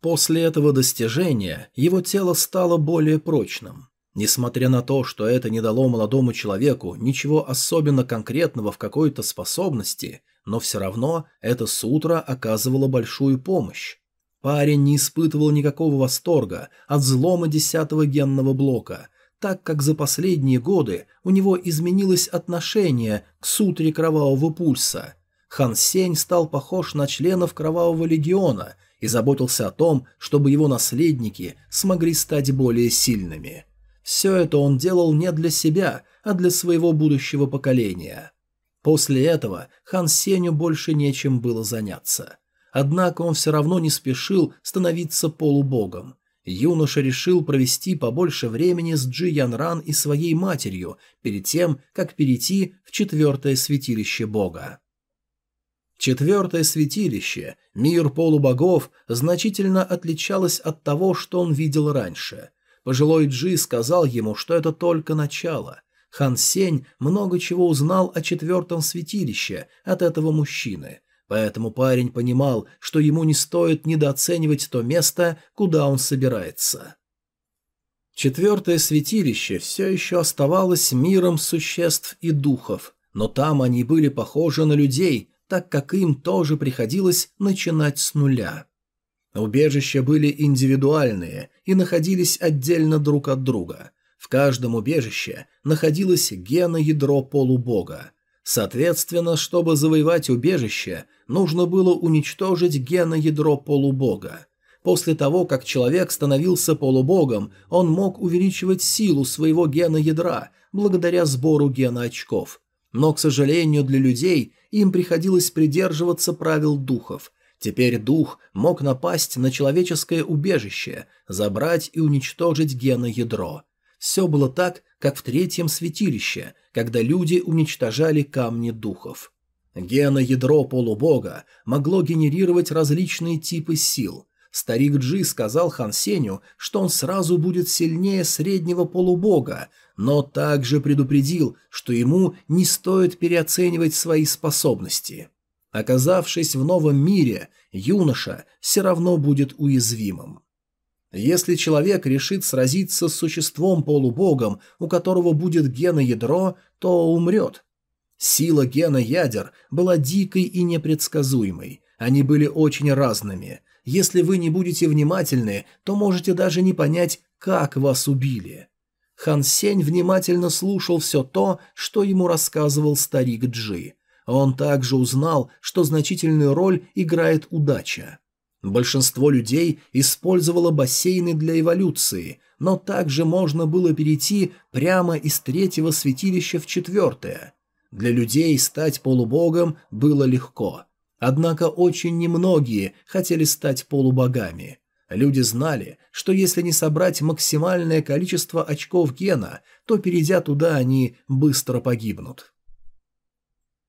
После этого достижения его тело стало более прочным. Несмотря на то, что это не дало молодому человеку ничего особенно конкретного в какой-то способности, но все равно эта сутра оказывала большую помощь. Парень не испытывал никакого восторга от взлома десятого генного блока, так как за последние годы у него изменилось отношение к сутре Кровавого Пульса. Хан Сень стал похож на членов Кровавого Легиона и заботился о том, чтобы его наследники смогли стать более сильными. Все это он делал не для себя, а для своего будущего поколения. После этого Хан Сеню больше нечем было заняться. Однако он все равно не спешил становиться полубогом – юноша решил провести побольше времени с Джи Ян Ран и своей матерью перед тем, как перейти в четвертое святилище бога. Четвертое святилище, мир полубогов, значительно отличалось от того, что он видел раньше. Пожилой Джи сказал ему, что это только начало. Хан Сень много чего узнал о четвертом святилище от этого мужчины – Поэтому парень понимал, что ему не стоит недооценивать то место, куда он собирается. Четвертое святилище все еще оставалось миром существ и духов, но там они были похожи на людей, так как им тоже приходилось начинать с нуля. Убежища были индивидуальные и находились отдельно друг от друга. В каждом убежище находилось геноядро полубога. Соответственно, чтобы завоевать убежище, нужно было уничтожить геноядро полубога. После того, как человек становился полубогом, он мог увеличивать силу своего геноядра благодаря сбору геноочков. Но, к сожалению, для людей им приходилось придерживаться правил духов. Теперь дух мог напасть на человеческое убежище, забрать и уничтожить геноядро. Все было так, как в третьем святилище, когда люди уничтожали камни духов. Геноядро полубога могло генерировать различные типы сил. Старик Джи сказал Хан Сеню, что он сразу будет сильнее среднего полубога, но также предупредил, что ему не стоит переоценивать свои способности. Оказавшись в новом мире, юноша все равно будет уязвимым. Если человек решит сразиться с существом-полубогом, у которого будет геноядро, то умрет. Сила гена ядер была дикой и непредсказуемой. Они были очень разными. Если вы не будете внимательны, то можете даже не понять, как вас убили. Хан Сень внимательно слушал все то, что ему рассказывал старик Джи. Он также узнал, что значительную роль играет удача. Большинство людей использовало бассейны для эволюции, но также можно было перейти прямо из третьего святилища в четвертое. Для людей стать полубогом было легко. Однако очень немногие хотели стать полубогами. Люди знали, что если не собрать максимальное количество очков гена, то, перейдя туда, они быстро погибнут.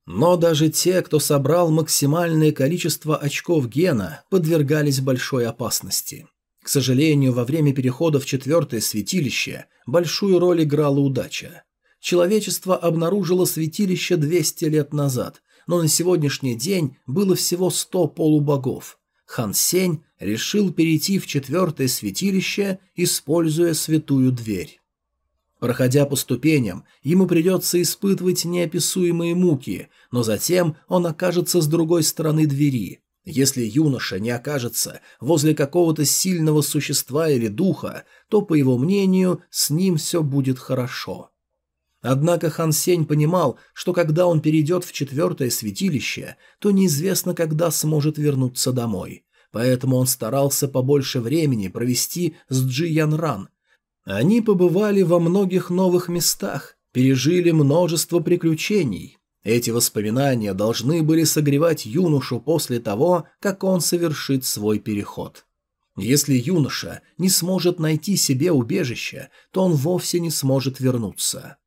Но даже те, кто собрал максимальное количество очков гена, подвергались большой опасности. К сожалению, во время перехода в четвертое святилище большую роль играла удача. Человечество обнаружило святилище 200 лет назад, но на сегодняшний день было всего 100 полубогов. Хан Сень решил перейти в четвертое святилище, используя святую дверь. Проходя по ступеням, ему придется испытывать неописуемые муки, но затем он окажется с другой стороны двери. Если юноша не окажется возле какого-то сильного существа или духа, то, по его мнению, с ним все будет хорошо. Однако Хан Сень понимал, что когда он перейдет в четвертое святилище, то неизвестно, когда сможет вернуться домой. Поэтому он старался побольше времени провести с Джи Ян Ран. Они побывали во многих новых местах, пережили множество приключений. Эти воспоминания должны были согревать юношу после того, как он совершит свой переход. Если юноша не сможет найти себе убежище, то он вовсе не сможет вернуться.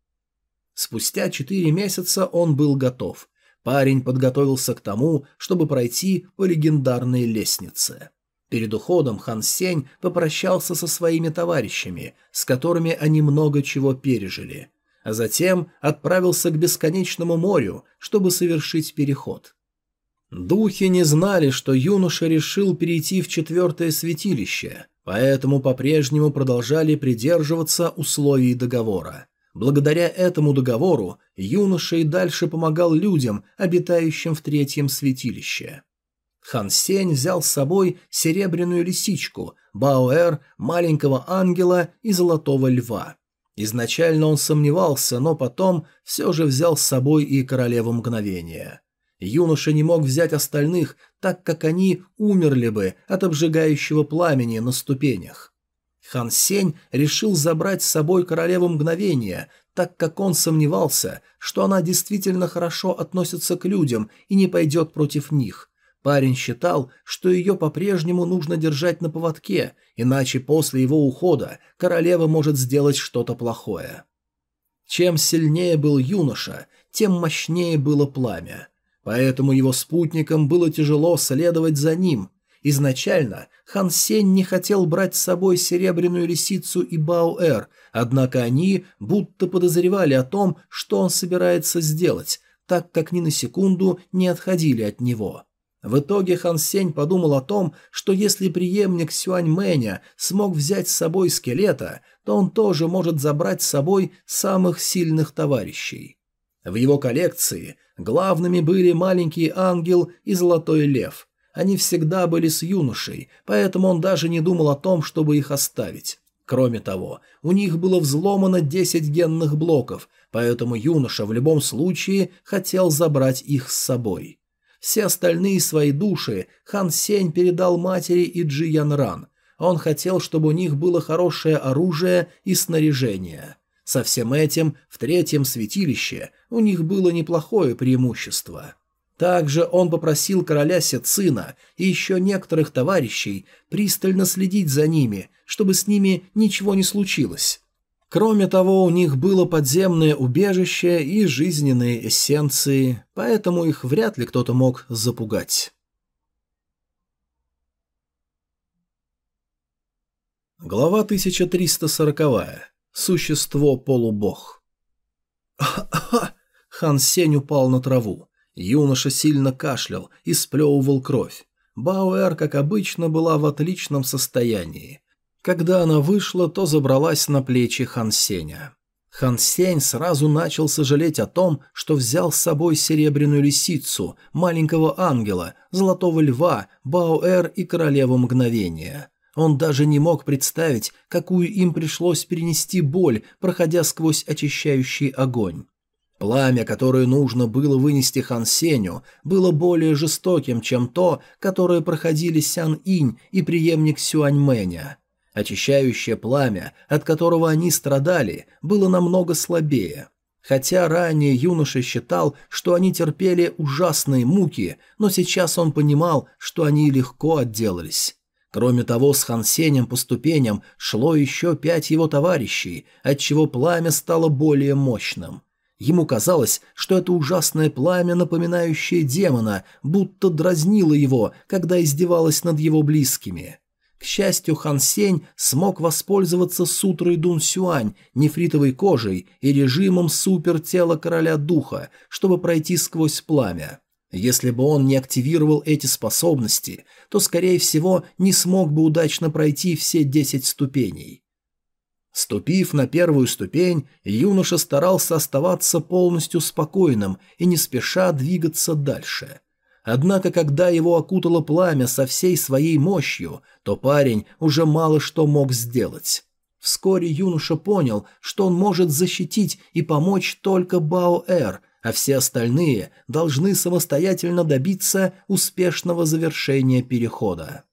Спустя четыре месяца он был готов. Парень подготовился к тому, чтобы пройти по легендарной лестнице. Перед уходом Хан Сень попрощался со своими товарищами, с которыми они много чего пережили, а затем отправился к бесконечному морю, чтобы совершить переход. Духи не знали, что юноша решил перейти в четвертое святилище, поэтому по-прежнему продолжали придерживаться условий договора. Благодаря этому договору юноша и дальше помогал людям, обитающим в третьем святилище. Хан Сень взял с собой серебряную лисичку, Баоэр, маленького ангела и золотого льва. Изначально он сомневался, но потом все же взял с собой и королеву мгновения. Юноша не мог взять остальных, так как они умерли бы от обжигающего пламени на ступенях. Хан Сень решил забрать с собой королеву мгновения, так как он сомневался, что она действительно хорошо относится к людям и не пойдет против них. Парень считал, что ее по-прежнему нужно держать на поводке, иначе после его ухода королева может сделать что-то плохое. Чем сильнее был юноша, тем мощнее было пламя. Поэтому его спутникам было тяжело следовать за ним, Изначально Хан Сень не хотел брать с собой серебряную лисицу и Баоэр, однако они будто подозревали о том, что он собирается сделать, так как ни на секунду не отходили от него. В итоге Хан Сень подумал о том, что если преемник Сюань Мэня смог взять с собой скелета, то он тоже может забрать с собой самых сильных товарищей. В его коллекции главными были маленький ангел и золотой лев – они всегда были с юношей, поэтому он даже не думал о том, чтобы их оставить. Кроме того, у них было взломано 10 генных блоков, поэтому юноша в любом случае хотел забрать их с собой. Все остальные свои души Хан Сень передал матери и Джи Ян Ран. Он хотел, чтобы у них было хорошее оружие и снаряжение. Со всем этим в третьем святилище у них было неплохое преимущество. Также он попросил короля Сецина и еще некоторых товарищей пристально следить за ними, чтобы с ними ничего не случилось. Кроме того, у них было подземное убежище и жизненные эссенции, поэтому их вряд ли кто-то мог запугать. Глава 1340. Существо-полубог. Хан Сень упал на траву. Юноша сильно кашлял и сплевывал кровь. Бауэр, как обычно, была в отличном состоянии. Когда она вышла, то забралась на плечи Хан Сеня. Хан Сень сразу начал сожалеть о том, что взял с собой серебряную лисицу, маленького ангела, золотого льва, Бауэр и королеву мгновения. Он даже не мог представить, какую им пришлось перенести боль, проходя сквозь очищающий огонь. Пламя, которое нужно было вынести Хан Сеню, было более жестоким, чем то, которое проходили Сян Инь и преемник Сюань Мэня. Очищающее пламя, от которого они страдали, было намного слабее. Хотя ранее юноша считал, что они терпели ужасные муки, но сейчас он понимал, что они легко отделались. Кроме того, с Хан Сенем по ступеням шло еще пять его товарищей, отчего пламя стало более мощным. Ему казалось, что это ужасное пламя, напоминающее демона, будто дразнило его, когда издевалось над его близкими. К счастью, Хан Сень смог воспользоваться сутрой Дун Сюань, нефритовой кожей и режимом супертела короля духа, чтобы пройти сквозь пламя. Если бы он не активировал эти способности, то, скорее всего, не смог бы удачно пройти все десять ступеней. Ступив на первую ступень, юноша старался оставаться полностью спокойным и не спеша двигаться дальше – Однако, когда его окутало пламя со всей своей мощью, то парень уже мало что мог сделать. Вскоре юноша понял, что он может защитить и помочь только Бао-Эр, а все остальные должны самостоятельно добиться успешного завершения перехода.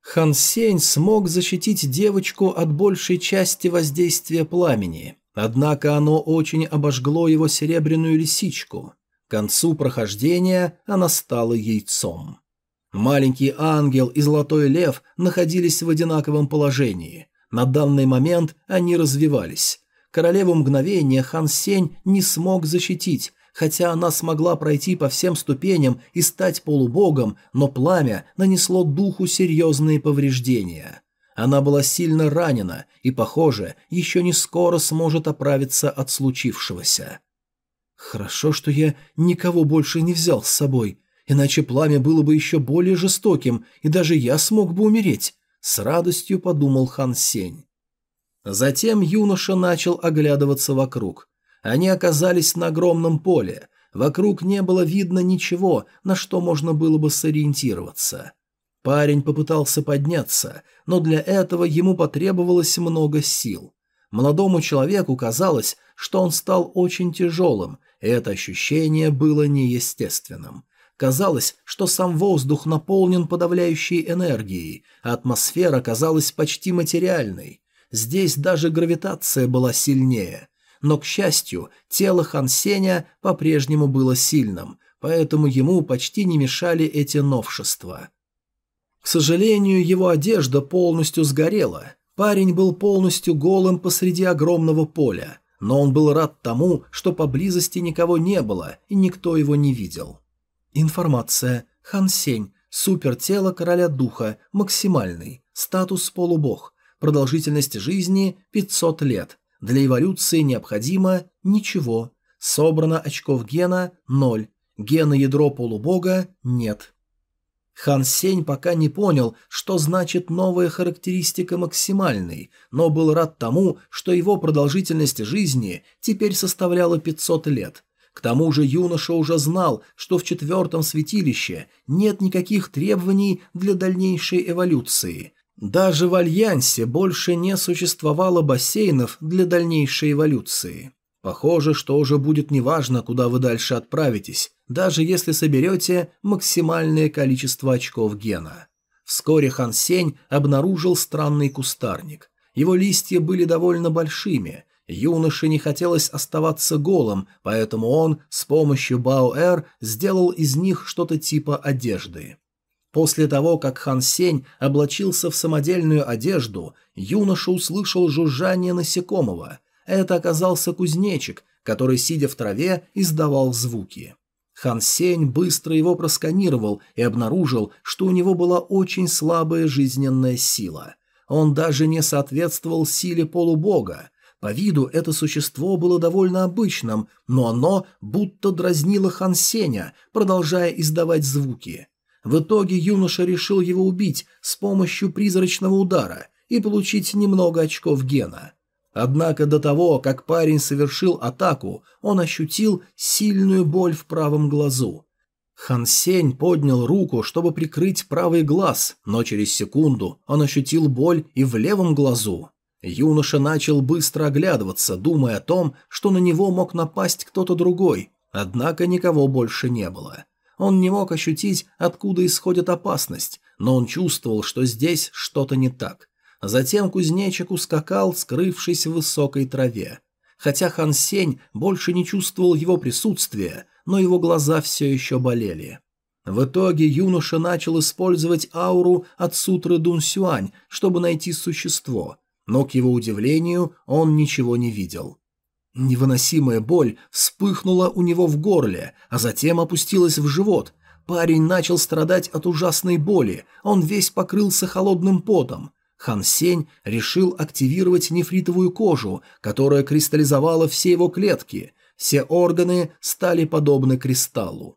Хан Сень смог защитить девочку от большей части воздействия пламени, однако оно очень обожгло его серебряную лисичку. К концу прохождения она стала яйцом. Маленький ангел и золотой лев находились в одинаковом положении. На данный момент они развивались. Королеву мгновения Хан Сень не смог защитить, хотя она смогла пройти по всем ступеням и стать полубогом, но пламя нанесло духу серьезные повреждения. Она была сильно ранена и, похоже, еще не скоро сможет оправиться от случившегося. Хорошо, что я никого больше не взял с собой, иначе пламя было бы еще более жестоким, и даже я смог бы умереть, с радостью подумал Хан Сень. Затем юноша начал оглядываться вокруг. Они оказались на огромном поле. Вокруг не было видно ничего, на что можно было бы сориентироваться. Парень попытался подняться, но для этого ему потребовалось много сил. Молодому человеку казалось, что он стал очень тяжелым, и это ощущение было неестественным. Казалось, что сам воздух наполнен подавляющей энергией, а атмосфера казалась почти материальной. Здесь даже гравитация была сильнее. Но, к счастью, тело Хан Сеня по-прежнему было сильным, поэтому ему почти не мешали эти новшества. К сожалению, его одежда полностью сгорела, Парень был полностью голым посреди огромного поля, но он был рад тому, что поблизости никого не было и никто его не видел. Информация. Хан Сень. Супертело короля духа. Максимальный. Статус полубог. Продолжительность жизни 500 лет. Для эволюции необходимо ничего. Собрано очков гена 0. Гена ядро полубога нет. Хан Сень пока не понял, что значит новая характеристика максимальной, но был рад тому, что его продолжительность жизни теперь составляла 500 лет. К тому же юноша уже знал, что в четвертом святилище нет никаких требований для дальнейшей эволюции. Даже в Альянсе больше не существовало бассейнов для дальнейшей эволюции. Похоже, что уже будет неважно, куда вы дальше отправитесь, даже если соберете максимальное количество очков гена. Вскоре Хан Сень обнаружил странный кустарник. Его листья были довольно большими. Юноше не хотелось оставаться голым, поэтому он с помощью Баоэр сделал из них что-то типа одежды. После того, как Хан Сень облачился в самодельную одежду, юноша услышал жужжание насекомого. Это оказался кузнечик, который, сидя в траве, издавал звуки. Хан Сень быстро его просканировал и обнаружил, что у него была очень слабая жизненная сила. Он даже не соответствовал силе полубога. По виду это существо было довольно обычным, но оно будто дразнило Хан Сеня, продолжая издавать звуки. В итоге юноша решил его убить с помощью призрачного удара и получить немного очков гена. Однако до того, как парень совершил атаку, он ощутил сильную боль в правом глазу. Хан Сень поднял руку, чтобы прикрыть правый глаз, но через секунду он ощутил боль и в левом глазу. Юноша начал быстро оглядываться, думая о том, что на него мог напасть кто-то другой, однако никого больше не было. Он не мог ощутить, откуда исходит опасность, но он чувствовал, что здесь что-то не так. Затем кузнечик ускакал, скрывшись в высокой траве. Хотя Хан Сень больше не чувствовал его присутствия, но его глаза все еще болели. В итоге юноша начал использовать ауру от сутры Дун Сюань, чтобы найти существо, но, к его удивлению, он ничего не видел. Невыносимая боль вспыхнула у него в горле, а затем опустилась в живот. Парень начал страдать от ужасной боли, он весь покрылся холодным потом. Хан Сень решил активировать нефритовую кожу, которая кристаллизовала все его клетки. Все органы стали подобны кристаллу.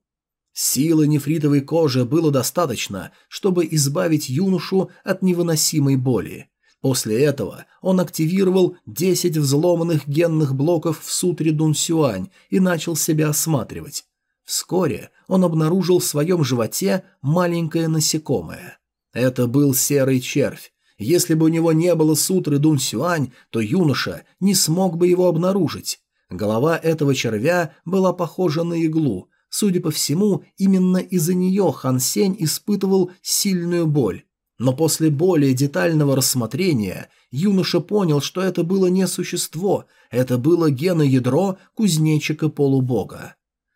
Силы нефритовой кожи было достаточно, чтобы избавить юношу от невыносимой боли. После этого он активировал 10 взломанных генных блоков в сутре Дун Сюань и начал себя осматривать. Вскоре он обнаружил в своем животе маленькое насекомое. Это был серый червь. Если бы у него не было сутры Дун Сюань, то юноша не смог бы его обнаружить. Голова этого червя была похожа на иглу. Судя по всему, именно из-за нее Хан Сень испытывал сильную боль. Но после более детального рассмотрения юноша понял, что это было не существо, это было геноядро кузнечика-полубога.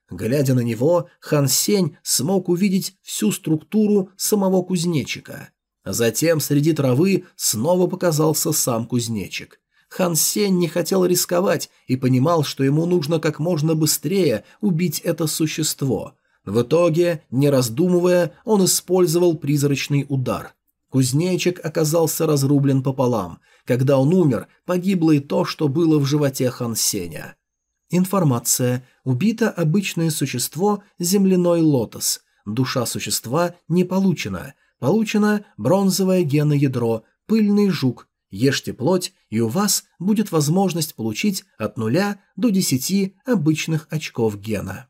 Глядя на него, Хан Сень смог увидеть всю структуру самого кузнечика. Затем среди травы снова показался сам кузнечик. Хан Сень не хотел рисковать и понимал, что ему нужно как можно быстрее убить это существо. В итоге, не раздумывая, он использовал призрачный удар. Кузнечик оказался разрублен пополам. Когда он умер, погибло и то, что было в животе Хан Сеня. Информация. Убито обычное существо земляной лотос. Душа существа не получена. Получено бронзовое геноядро, пыльный жук. Ешьте плоть, и у вас будет возможность получить от нуля до десяти обычных очков гена.